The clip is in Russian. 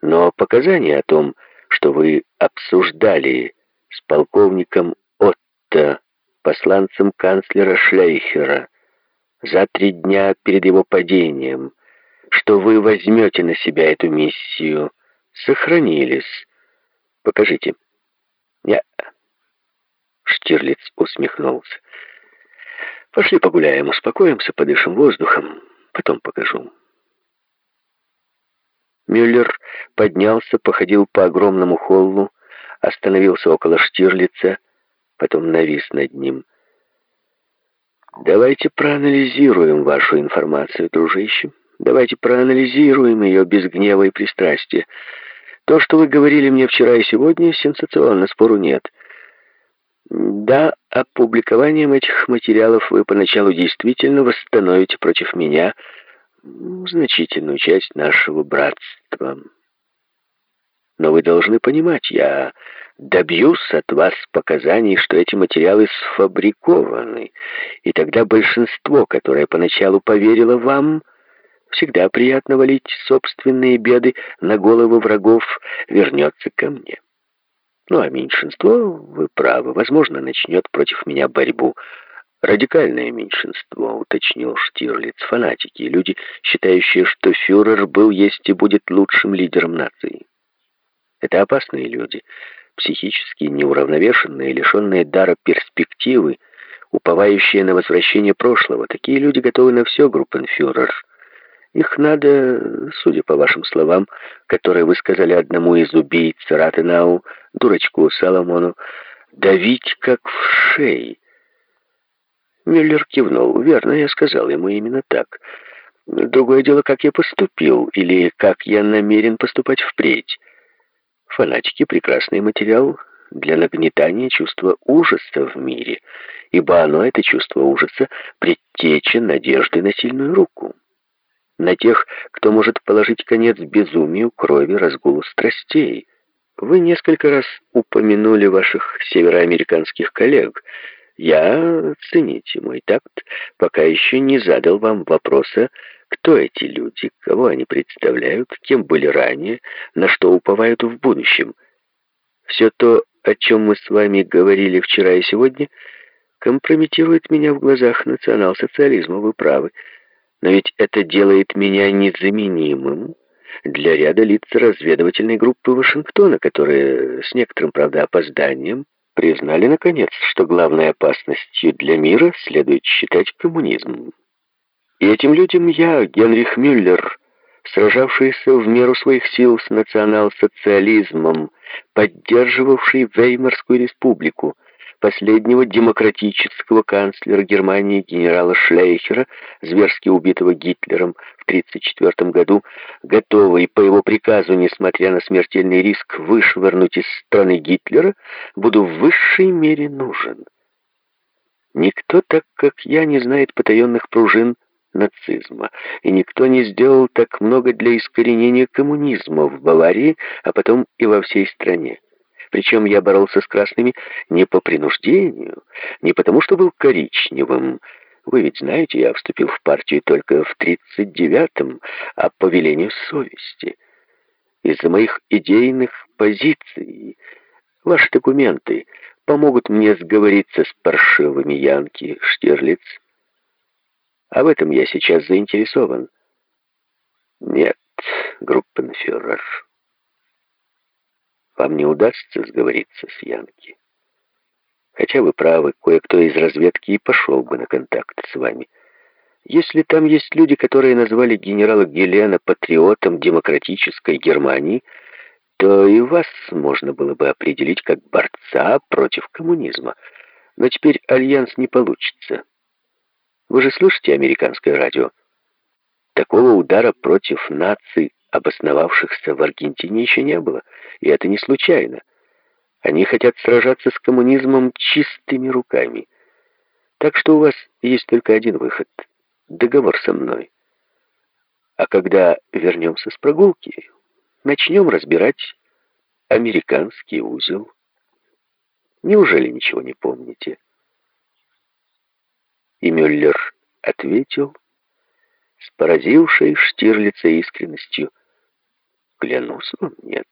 Но показания о том, что вы обсуждали с полковником Отто, посланцем канцлера Шлейхера, за три дня перед его падением, что вы возьмете на себя эту миссию, сохранились. Покажите. Я... Штирлиц усмехнулся. Пошли погуляем, успокоимся, подышим воздухом. Потом покажу. Мюллер поднялся, походил по огромному холлу, остановился около Штирлица, потом навис над ним. «Давайте проанализируем вашу информацию, дружище. Давайте проанализируем ее без гнева и пристрастия. То, что вы говорили мне вчера и сегодня, сенсационно, спору нет. Да, опубликованием этих материалов вы поначалу действительно восстановите против меня значительную часть нашего братства. Но вы должны понимать, я добьюсь от вас показаний, что эти материалы сфабрикованы, и тогда большинство, которое поначалу поверило вам, всегда приятно валить собственные беды на головы врагов, вернется ко мне. Ну, а меньшинство, вы правы, возможно, начнет против меня борьбу. Радикальное меньшинство, уточнил Штирлиц, фанатики, люди, считающие, что фюрер был, есть и будет лучшим лидером нации. Это опасные люди, психически неуравновешенные, лишенные дара перспективы, уповающие на возвращение прошлого. Такие люди готовы на все, группенфюрер. Их надо, судя по вашим словам, которые вы сказали одному из убийц Ратенау, дурачку Соломону, давить как в шеи. Мюллер кивнул. «Верно, я сказал ему именно так. Другое дело, как я поступил, или как я намерен поступать впредь. Фанатики — прекрасный материал для нагнетания чувства ужаса в мире, ибо оно, это чувство ужаса, предтеча надежды на сильную руку. На тех, кто может положить конец безумию, крови, разгулу страстей. Вы несколько раз упомянули ваших североамериканских коллег. Я, цените мой такт, пока еще не задал вам вопроса, кто эти люди, кого они представляют, кем были ранее, на что уповают в будущем. Все то, о чем мы с вами говорили вчера и сегодня, компрометирует меня в глазах национал-социализма, вы правы. Но ведь это делает меня незаменимым для ряда лиц разведывательной группы Вашингтона, которые с некоторым, правда, опозданием признали, наконец, что главной опасностью для мира следует считать коммунизм. И этим людям я, Генрих Мюллер, сражавшийся в меру своих сил с национал-социализмом, поддерживавший Веймарскую республику, последнего демократического канцлера Германии генерала Шлейхера, зверски убитого Гитлером 1934 году, готовый по его приказу, несмотря на смертельный риск, вышвырнуть из страны Гитлера, буду в высшей мере нужен. Никто так, как я, не знает потаенных пружин нацизма, и никто не сделал так много для искоренения коммунизма в Баварии, а потом и во всей стране. Причем я боролся с красными не по принуждению, не потому что был коричневым. Вы ведь знаете, я вступил в партию только в 39-м, а по велению совести. Из-за моих идейных позиций ваши документы помогут мне сговориться с паршивыми Янки, Штирлиц, а в этом я сейчас заинтересован. Нет, группенфюрер, вам не удастся сговориться с Янки. Хотя вы правы, кое-кто из разведки и пошел бы на контакт с вами. Если там есть люди, которые назвали генерала Гелена патриотом демократической Германии, то и вас можно было бы определить как борца против коммунизма. Но теперь альянс не получится. Вы же слышите американское радио? Такого удара против наций, обосновавшихся в Аргентине, еще не было. И это не случайно. Они хотят сражаться с коммунизмом чистыми руками. Так что у вас есть только один выход — договор со мной. А когда вернемся с прогулки, начнем разбирать американский узел. Неужели ничего не помните?» И Мюллер ответил с поразившей Штирлица искренностью. Клянусь вам, нет.